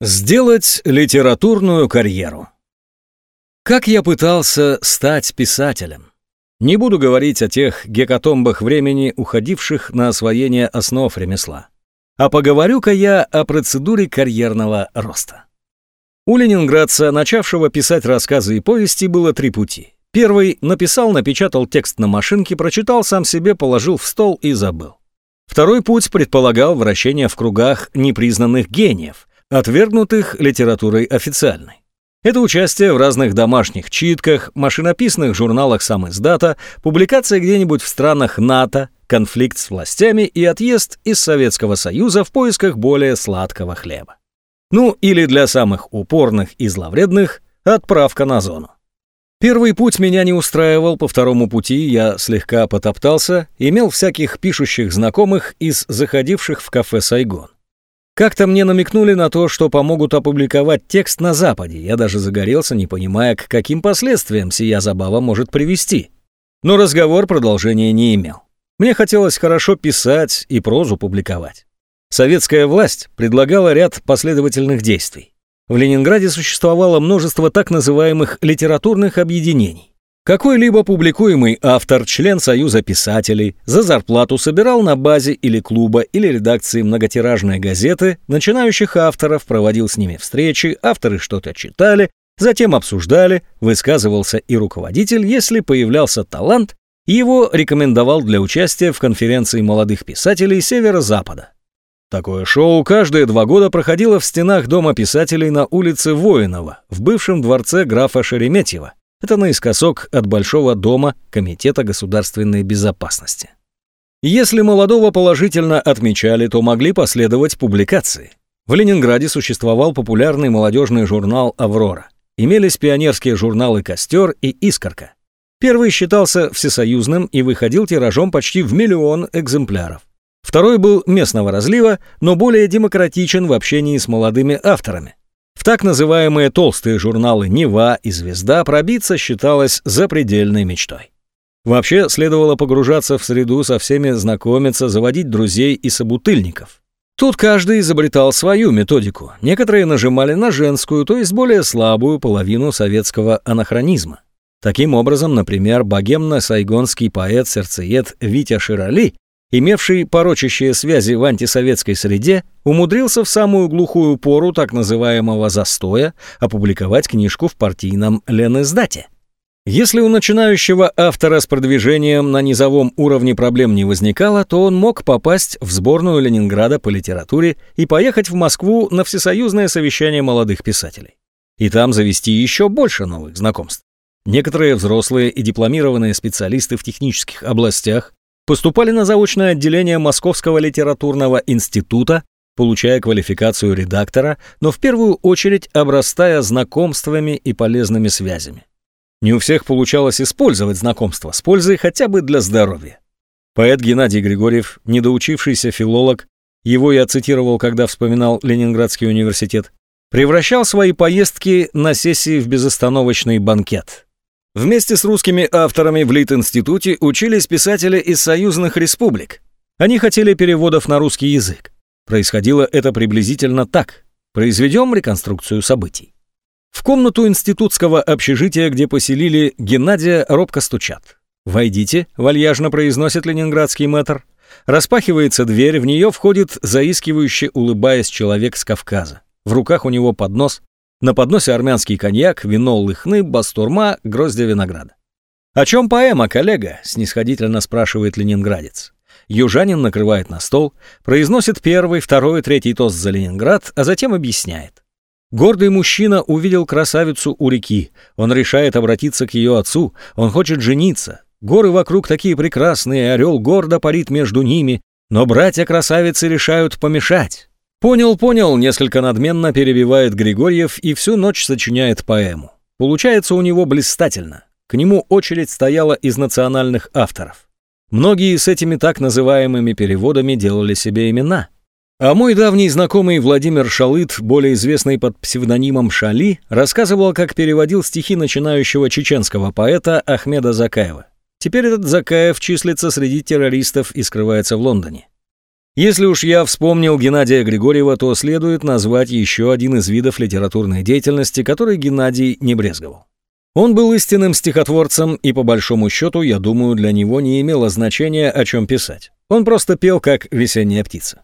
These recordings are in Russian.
Сделать литературную карьеру. Как я пытался стать писателем? Не буду говорить о тех гекатомбах времени, уходивших на освоение основ ремесла. А поговорю-ка я о процедуре карьерного роста. У ленинградца, начавшего писать рассказы и повести, было три пути. Первый — написал, напечатал текст на машинке, прочитал сам себе, положил в стол и забыл. Второй путь предполагал вращение в кругах непризнанных гениев, отвергнутых литературой официальной. Это участие в разных домашних читках, машинописных журналах сам издата, публикация где-нибудь в странах НАТО, конфликт с властями и отъезд из Советского Союза в поисках более сладкого хлеба. Ну или для самых упорных и зловредных – отправка на зону. Первый путь меня не устраивал, по второму пути я слегка потоптался, имел всяких пишущих знакомых из заходивших в кафе «Сайгон». Как-то мне намекнули на то, что помогут опубликовать текст на Западе. Я даже загорелся, не понимая, к каким последствиям сия забава может привести. Но разговор продолжения не имел. Мне хотелось хорошо писать и прозу публиковать. Советская власть предлагала ряд последовательных действий. В Ленинграде существовало множество так называемых литературных объединений. Какой-либо публикуемый автор, член Союза писателей, за зарплату собирал на базе или клуба или редакции многотиражной газеты начинающих авторов, проводил с ними встречи, авторы что-то читали, затем обсуждали, высказывался и руководитель, если появлялся талант, его рекомендовал для участия в конференции молодых писателей Северо-Запада. Такое шоу каждые два года проходило в стенах Дома писателей на улице Воинова, в бывшем дворце графа Шереметьева, это наискосок от Большого дома Комитета государственной безопасности. Если молодого положительно отмечали, то могли последовать публикации. В Ленинграде существовал популярный молодежный журнал «Аврора». Имелись пионерские журналы «Костер» и «Искорка». Первый считался всесоюзным и выходил тиражом почти в миллион экземпляров. Второй был местного разлива, но более демократичен в общении с молодыми авторами. В так называемые толстые журналы «Нева» и «Звезда» пробиться считалось запредельной мечтой. Вообще следовало погружаться в среду со всеми знакомиться, заводить друзей и собутыльников. Тут каждый изобретал свою методику. Некоторые нажимали на женскую, то есть более слабую половину советского анахронизма. Таким образом, например, богемно-сайгонский поэт-сердцеед Витя Широли имевший порочащие связи в антисоветской среде, умудрился в самую глухую пору так называемого «застоя» опубликовать книжку в партийном Ленэздате. Если у начинающего автора с продвижением на низовом уровне проблем не возникало, то он мог попасть в сборную Ленинграда по литературе и поехать в Москву на всесоюзное совещание молодых писателей. И там завести еще больше новых знакомств. Некоторые взрослые и дипломированные специалисты в технических областях поступали на заочное отделение Московского литературного института, получая квалификацию редактора, но в первую очередь обрастая знакомствами и полезными связями. Не у всех получалось использовать знакомства с пользой хотя бы для здоровья. Поэт Геннадий Григорьев, недоучившийся филолог, его я цитировал, когда вспоминал Ленинградский университет, превращал свои поездки на сессии в безостановочный банкет. Вместе с русскими авторами в Лит-институте учились писатели из союзных республик. Они хотели переводов на русский язык. Происходило это приблизительно так. Произведем реконструкцию событий. В комнату институтского общежития, где поселили Геннадия, робко стучат. «Войдите», — вальяжно произносит ленинградский мэтр. Распахивается дверь, в нее входит заискивающе улыбаясь человек с Кавказа. В руках у него поднос, на подносе армянский коньяк, вино лыхны, бастурма, гроздья винограда. «О чем поэма, коллега?» — снисходительно спрашивает ленинградец. Южанин накрывает на стол, произносит первый, второй, третий тост за Ленинград, а затем объясняет. Гордый мужчина увидел красавицу у реки. Он решает обратиться к ее отцу. Он хочет жениться. Горы вокруг такие прекрасные, орел гордо парит между ними. Но братья-красавицы решают помешать. «Понял, понял», — несколько надменно перебивает Григорьев и всю ночь сочиняет поэму. Получается у него блистательно. К нему очередь стояла из национальных авторов. Многие с этими так называемыми переводами делали себе имена. А мой давний знакомый Владимир Шалыт, более известный под псевдонимом Шали, рассказывал, как переводил стихи начинающего чеченского поэта Ахмеда Закаева. Теперь этот Закаев числится среди террористов и скрывается в Лондоне. Если уж я вспомнил Геннадия Григорьева, то следует назвать еще один из видов литературной деятельности, который Геннадий не брезговал. Он был истинным стихотворцем, и по большому счету, я думаю, для него не имело значения, о чем писать. Он просто пел, как весенняя птица.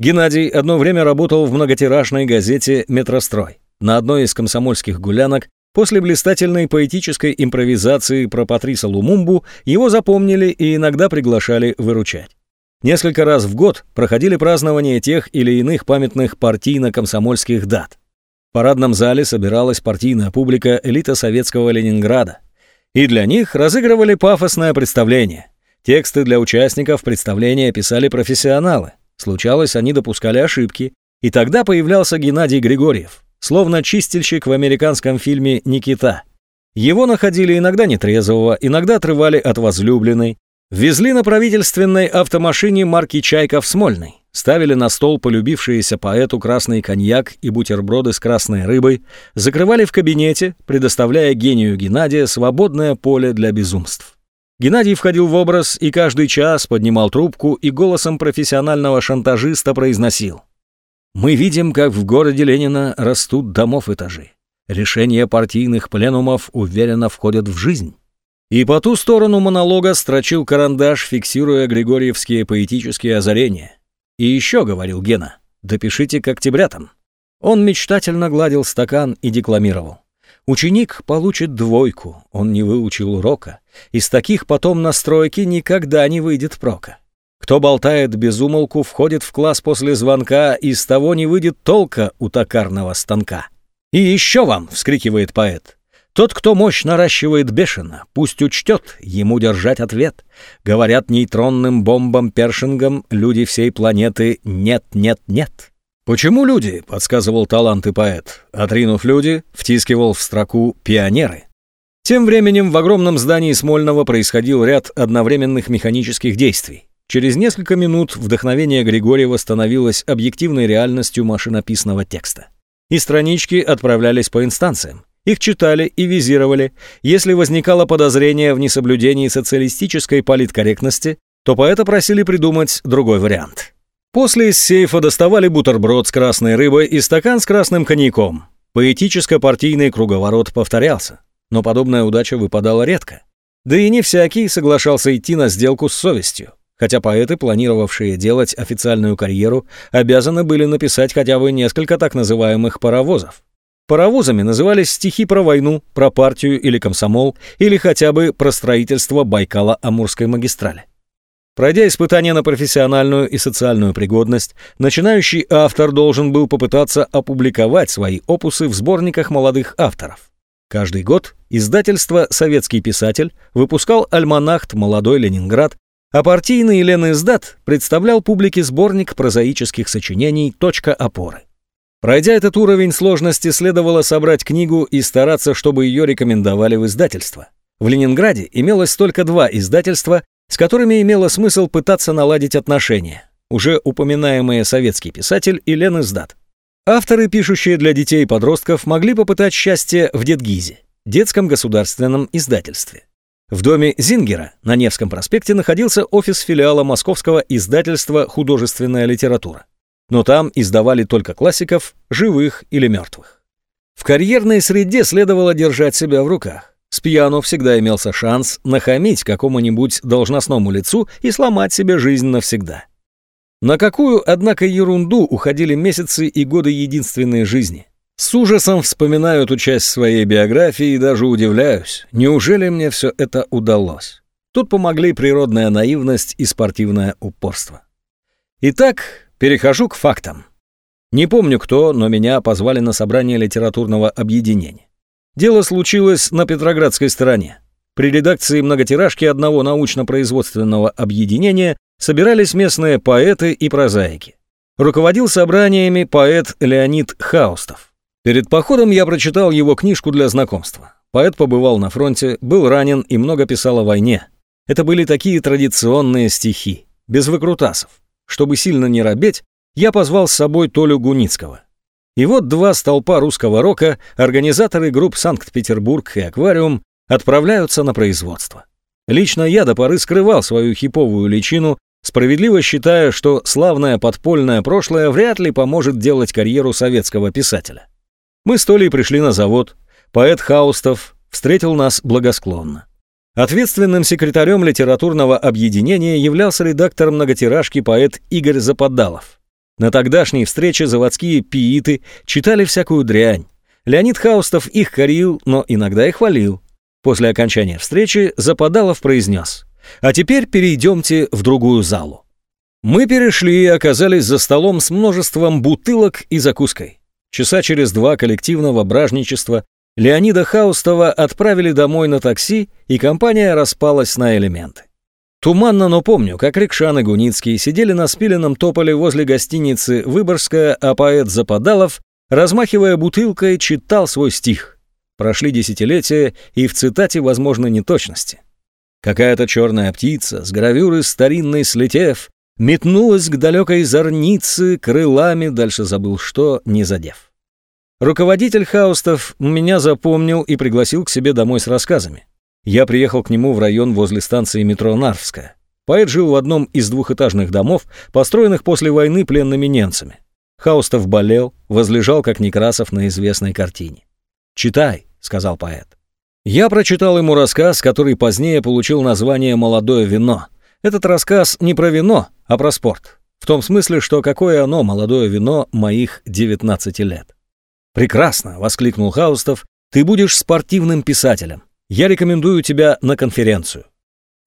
Геннадий одно время работал в многотиражной газете «Метрострой». На одной из комсомольских гулянок после блистательной поэтической импровизации про Патриса Лумумбу его запомнили и иногда приглашали выручать. Несколько раз в год проходили празднования тех или иных памятных партийно-комсомольских дат. В парадном зале собиралась партийная публика элита советского Ленинграда. И для них разыгрывали пафосное представление. Тексты для участников представления писали профессионалы. Случалось, они допускали ошибки. И тогда появлялся Геннадий Григорьев, словно чистильщик в американском фильме «Никита». Его находили иногда нетрезвого, иногда отрывали от возлюбленной, Везли на правительственной автомашине марки «Чайка» в Смольный. Ставили на стол полюбившиеся поэту красный коньяк и бутерброды с красной рыбой, закрывали в кабинете, предоставляя гению Геннадия свободное поле для безумств. Геннадий входил в образ и каждый час поднимал трубку и голосом профессионального шантажиста произносил. «Мы видим, как в городе Ленина растут домов этажи. Решения партийных пленумов уверенно входят в жизнь». И по ту сторону монолога строчил карандаш, фиксируя григорьевские поэтические озарения. «И еще», — говорил Гена, — «допишите к октябрятам». Он мечтательно гладил стакан и декламировал. «Ученик получит двойку, он не выучил урока. Из таких потом на стройке никогда не выйдет прока. Кто болтает без умолку, входит в класс после звонка, из того не выйдет толка у токарного станка». «И еще вам!» — вскрикивает поэт. Тот, кто мощь наращивает бешено, пусть учтет, ему держать ответ. Говорят нейтронным бомбам-першингам люди всей планеты «нет, нет, нет». «Почему люди?» — подсказывал талант и поэт. Отринув люди, втискивал в строку «пионеры». Тем временем в огромном здании Смольного происходил ряд одновременных механических действий. Через несколько минут вдохновение Григорьева становилось объективной реальностью машинописного текста. И странички отправлялись по инстанциям. Их читали и визировали. Если возникало подозрение в несоблюдении социалистической политкорректности, то поэта просили придумать другой вариант. После из сейфа доставали бутерброд с красной рыбой и стакан с красным коньяком. Поэтическо-партийный круговорот повторялся. Но подобная удача выпадала редко. Да и не всякий соглашался идти на сделку с совестью. Хотя поэты, планировавшие делать официальную карьеру, обязаны были написать хотя бы несколько так называемых паровозов. Паровозами назывались стихи про войну, про партию или комсомол, или хотя бы про строительство Байкала-Амурской магистрали. Пройдя испытания на профессиональную и социальную пригодность, начинающий автор должен был попытаться опубликовать свои опусы в сборниках молодых авторов. Каждый год издательство «Советский писатель» выпускал альманахт «Молодой Ленинград», а партийный Лениздат представлял публике сборник прозаических сочинений «Точка опоры». Пройдя этот уровень сложности, следовало собрать книгу и стараться, чтобы ее рекомендовали в издательство. В Ленинграде имелось только два издательства, с которыми имело смысл пытаться наладить отношения. Уже упоминаемые советский писатель и Лен Издат. Авторы, пишущие для детей и подростков, могли попытать счастье в Детгизе, детском государственном издательстве. В доме Зингера на Невском проспекте находился офис филиала московского издательства «Художественная литература» но там издавали только классиков, живых или мертвых. В карьерной среде следовало держать себя в руках. С пьяну всегда имелся шанс нахамить какому-нибудь должностному лицу и сломать себе жизнь навсегда. На какую, однако, ерунду уходили месяцы и годы единственной жизни. С ужасом вспоминаю эту часть своей биографии и даже удивляюсь, неужели мне все это удалось? Тут помогли природная наивность и спортивное упорство. Итак, Перехожу к фактам. Не помню кто, но меня позвали на собрание литературного объединения. Дело случилось на Петроградской стороне. При редакции многотиражки одного научно-производственного объединения собирались местные поэты и прозаики. Руководил собраниями поэт Леонид Хаустов. Перед походом я прочитал его книжку для знакомства. Поэт побывал на фронте, был ранен и много писал о войне. Это были такие традиционные стихи, без выкрутасов. Чтобы сильно не робеть, я позвал с собой Толю Гуницкого. И вот два столпа русского рока, организаторы групп «Санкт-Петербург» и «Аквариум» отправляются на производство. Лично я до поры скрывал свою хиповую личину, справедливо считая, что славное подпольное прошлое вряд ли поможет делать карьеру советского писателя. Мы с Толей пришли на завод. Поэт Хаустов встретил нас благосклонно. Ответственным секретарем литературного объединения являлся редактор многотиражки поэт Игорь Западалов. На тогдашней встрече заводские пииты читали всякую дрянь. Леонид Хаустов их корил, но иногда и хвалил. После окончания встречи Западалов произнес «А теперь перейдемте в другую залу». Мы перешли и оказались за столом с множеством бутылок и закуской. Часа через два коллективного бражничества Леонида Хаустова отправили домой на такси, и компания распалась на элементы. Туманно, но помню, как Рикшан и Гуницкий сидели на спиленном тополе возле гостиницы «Выборгская», а поэт Западалов, размахивая бутылкой, читал свой стих. Прошли десятилетия, и в цитате возможны неточности. Какая-то черная птица, с гравюры старинной слетев, метнулась к далекой зорнице крылами, дальше забыл что, не задев. Руководитель Хаустов меня запомнил и пригласил к себе домой с рассказами. Я приехал к нему в район возле станции метро Нарвская. Поэт жил в одном из двухэтажных домов, построенных после войны пленными немцами. Хаустов болел, возлежал, как Некрасов на известной картине. «Читай», — сказал поэт. Я прочитал ему рассказ, который позднее получил название «Молодое вино». Этот рассказ не про вино, а про спорт. В том смысле, что какое оно, молодое вино, моих 19 лет. «Прекрасно!» — воскликнул Хаустов. «Ты будешь спортивным писателем. Я рекомендую тебя на конференцию».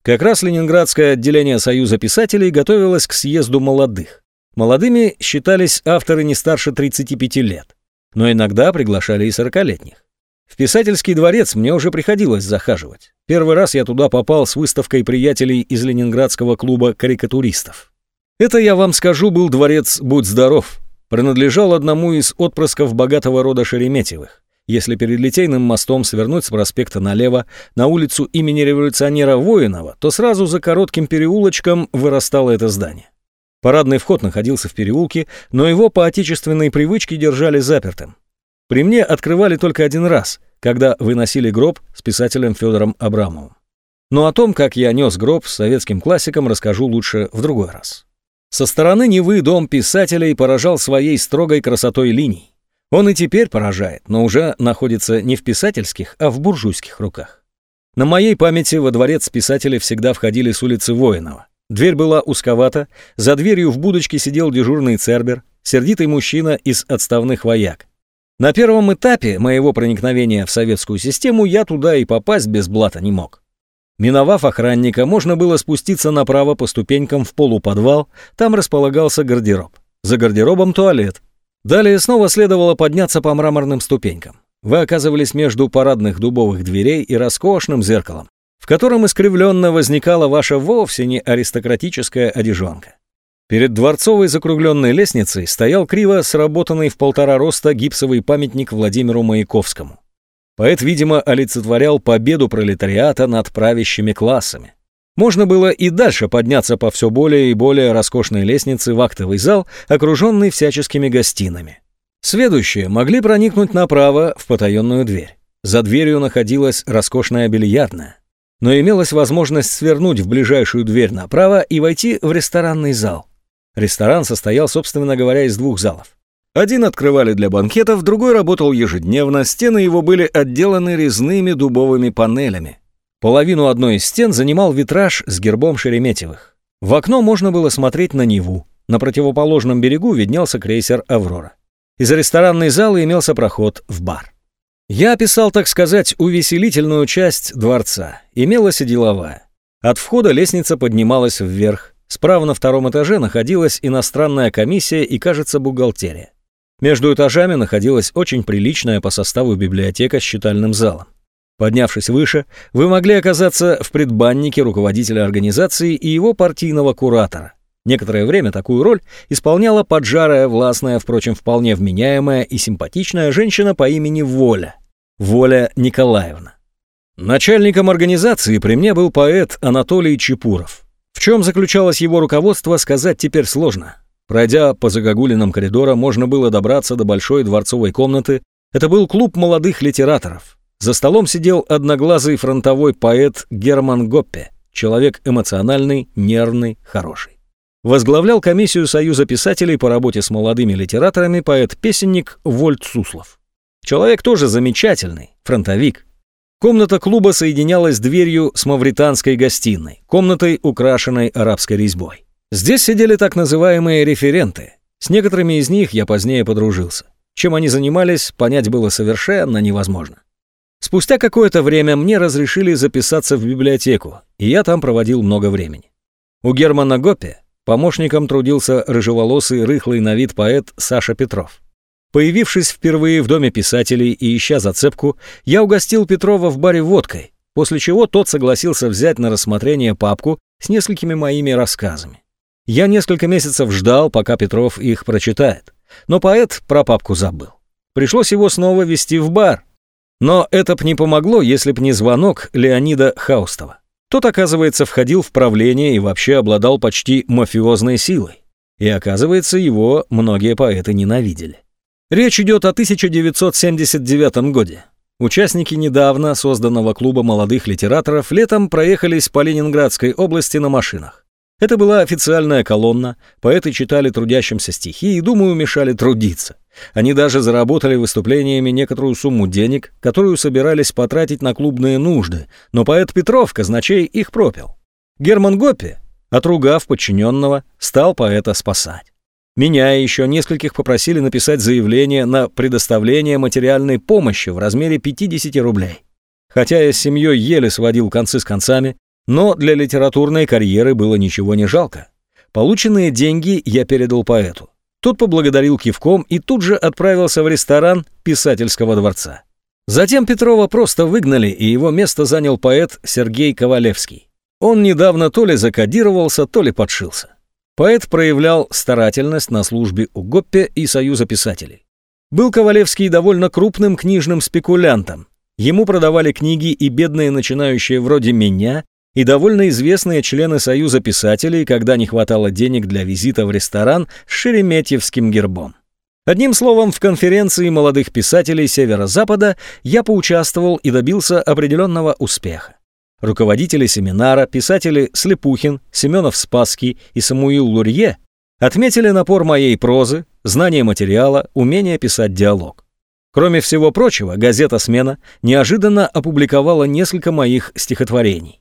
Как раз Ленинградское отделение Союза писателей готовилось к съезду молодых. Молодыми считались авторы не старше 35 лет, но иногда приглашали и 40-летних. В писательский дворец мне уже приходилось захаживать. Первый раз я туда попал с выставкой приятелей из Ленинградского клуба карикатуристов. Это, я вам скажу, был дворец «Будь здоров», принадлежал одному из отпрысков богатого рода Шереметьевых. Если перед Литейным мостом свернуть с проспекта налево на улицу имени революционера Воинова, то сразу за коротким переулочком вырастало это здание. Парадный вход находился в переулке, но его по отечественной привычке держали запертым. При мне открывали только один раз, когда выносили гроб с писателем Федором Абрамовым. Но о том, как я нес гроб с советским классиком, расскажу лучше в другой раз. Со стороны Невы дом писателей поражал своей строгой красотой линий. Он и теперь поражает, но уже находится не в писательских, а в буржуйских руках. На моей памяти во дворец писатели всегда входили с улицы Воинова. Дверь была узковата, за дверью в будочке сидел дежурный цербер, сердитый мужчина из отставных вояк. На первом этапе моего проникновения в советскую систему я туда и попасть без блата не мог. Миновав охранника, можно было спуститься направо по ступенькам в полуподвал, там располагался гардероб. За гардеробом туалет. Далее снова следовало подняться по мраморным ступенькам. Вы оказывались между парадных дубовых дверей и роскошным зеркалом, в котором искривленно возникала ваша вовсе не аристократическая одежонка. Перед дворцовой закругленной лестницей стоял криво сработанный в полтора роста гипсовый памятник Владимиру Маяковскому. Поэт, видимо, олицетворял победу пролетариата над правящими классами. Можно было и дальше подняться по все более и более роскошной лестнице в актовый зал, окруженный всяческими гостинами. Следующие могли проникнуть направо в потаенную дверь. За дверью находилась роскошная бильярдная. Но имелась возможность свернуть в ближайшую дверь направо и войти в ресторанный зал. Ресторан состоял, собственно говоря, из двух залов. Один открывали для банкетов, другой работал ежедневно, стены его были отделаны резными дубовыми панелями. Половину одной из стен занимал витраж с гербом Шереметьевых. В окно можно было смотреть на Неву. На противоположном берегу виднелся крейсер «Аврора». Из ресторанной залы имелся проход в бар. Я описал, так сказать, увеселительную часть дворца. Имелась и деловая. От входа лестница поднималась вверх. Справа на втором этаже находилась иностранная комиссия и, кажется, бухгалтерия. Между этажами находилась очень приличная по составу библиотека с читальным залом. Поднявшись выше, вы могли оказаться в предбаннике руководителя организации и его партийного куратора. Некоторое время такую роль исполняла поджарая, властная, впрочем, вполне вменяемая и симпатичная женщина по имени Воля. Воля Николаевна. Начальником организации при мне был поэт Анатолий Чепуров. В чем заключалось его руководство, сказать теперь сложно. Пройдя по загогулинам коридора, можно было добраться до большой дворцовой комнаты. Это был клуб молодых литераторов. За столом сидел одноглазый фронтовой поэт Герман Гоппе, человек эмоциональный, нервный, хороший. Возглавлял комиссию Союза писателей по работе с молодыми литераторами поэт-песенник Вольт Суслов. Человек тоже замечательный, фронтовик. Комната клуба соединялась дверью с мавританской гостиной, комнатой, украшенной арабской резьбой. Здесь сидели так называемые референты. С некоторыми из них я позднее подружился. Чем они занимались, понять было совершенно невозможно. Спустя какое-то время мне разрешили записаться в библиотеку, и я там проводил много времени. У Германа Гоппе помощником трудился рыжеволосый, рыхлый на вид поэт Саша Петров. Появившись впервые в доме писателей и ища зацепку, я угостил Петрова в баре водкой, после чего тот согласился взять на рассмотрение папку с несколькими моими рассказами. Я несколько месяцев ждал, пока Петров их прочитает, но поэт про папку забыл. Пришлось его снова вести в бар. Но это б не помогло, если б не звонок Леонида Хаустова. Тот, оказывается, входил в правление и вообще обладал почти мафиозной силой. И, оказывается, его многие поэты ненавидели. Речь идет о 1979 годе. Участники недавно созданного клуба молодых литераторов летом проехались по Ленинградской области на машинах. Это была официальная колонна, поэты читали трудящимся стихи и, думаю, мешали трудиться. Они даже заработали выступлениями некоторую сумму денег, которую собирались потратить на клубные нужды, но поэт Петров, казначей, их пропил. Герман Гоппи, отругав подчиненного, стал поэта спасать. Меня и еще нескольких попросили написать заявление на предоставление материальной помощи в размере 50 рублей. Хотя я с семьей еле сводил концы с концами, но для литературной карьеры было ничего не жалко. Полученные деньги я передал поэту. Тот поблагодарил кивком и тут же отправился в ресторан писательского дворца. Затем Петрова просто выгнали, и его место занял поэт Сергей Ковалевский. Он недавно то ли закодировался, то ли подшился. Поэт проявлял старательность на службе у Гоппе и Союза писателей. Был Ковалевский довольно крупным книжным спекулянтом. Ему продавали книги и бедные начинающие вроде меня, и довольно известные члены Союза писателей, когда не хватало денег для визита в ресторан с шереметьевским гербом. Одним словом, в конференции молодых писателей Северо-Запада я поучаствовал и добился определенного успеха. Руководители семинара, писатели Слепухин, Семенов-Спасский и Самуил Лурье отметили напор моей прозы, знание материала, умение писать диалог. Кроме всего прочего, газета «Смена» неожиданно опубликовала несколько моих стихотворений.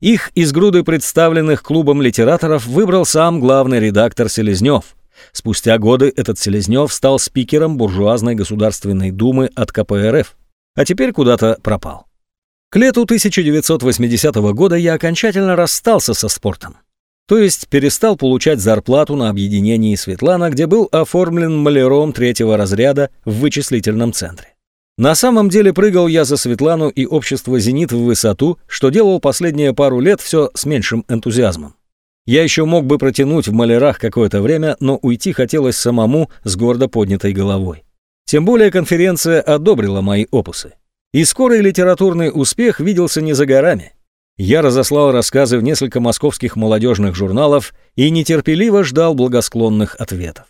Их из груды представленных клубом литераторов выбрал сам главный редактор Селезнев. Спустя годы этот Селезнев стал спикером буржуазной Государственной Думы от КПРФ, а теперь куда-то пропал. К лету 1980 года я окончательно расстался со спортом. То есть перестал получать зарплату на объединении Светлана, где был оформлен маляром третьего разряда в вычислительном центре. На самом деле прыгал я за Светлану и общество «Зенит» в высоту, что делал последние пару лет все с меньшим энтузиазмом. Я еще мог бы протянуть в малярах какое-то время, но уйти хотелось самому с гордо поднятой головой. Тем более конференция одобрила мои опусы. И скорый литературный успех виделся не за горами. Я разослал рассказы в несколько московских молодежных журналов и нетерпеливо ждал благосклонных ответов.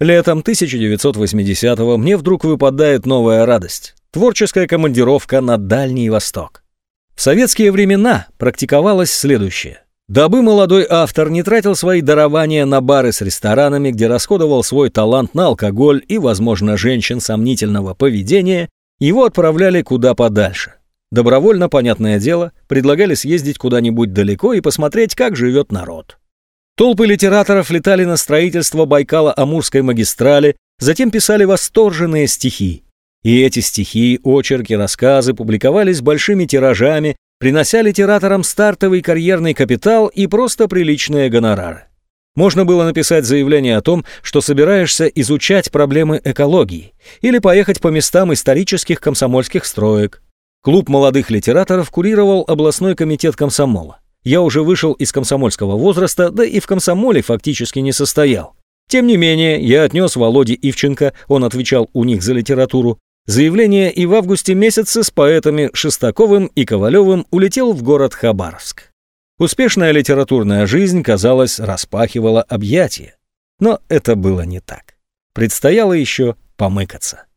Летом 1980-го мне вдруг выпадает новая радость – творческая командировка на Дальний Восток. В советские времена практиковалось следующее. Дабы молодой автор не тратил свои дарования на бары с ресторанами, где расходовал свой талант на алкоголь и, возможно, женщин сомнительного поведения, его отправляли куда подальше. Добровольно, понятное дело, предлагали съездить куда-нибудь далеко и посмотреть, как живет народ. Толпы литераторов летали на строительство Байкала-Амурской магистрали, затем писали восторженные стихи. И эти стихи, очерки, рассказы публиковались большими тиражами, принося литераторам стартовый карьерный капитал и просто приличные гонорары. Можно было написать заявление о том, что собираешься изучать проблемы экологии, или поехать по местам исторических комсомольских строек. Клуб молодых литераторов курировал областной комитет комсомола. Я уже вышел из комсомольского возраста, да и в комсомоле фактически не состоял. Тем не менее, я отнес Володе Ивченко, он отвечал у них за литературу, заявление и в августе месяце с поэтами Шестаковым и Ковалевым улетел в город Хабаровск. Успешная литературная жизнь, казалось, распахивала объятия. Но это было не так. Предстояло еще помыкаться.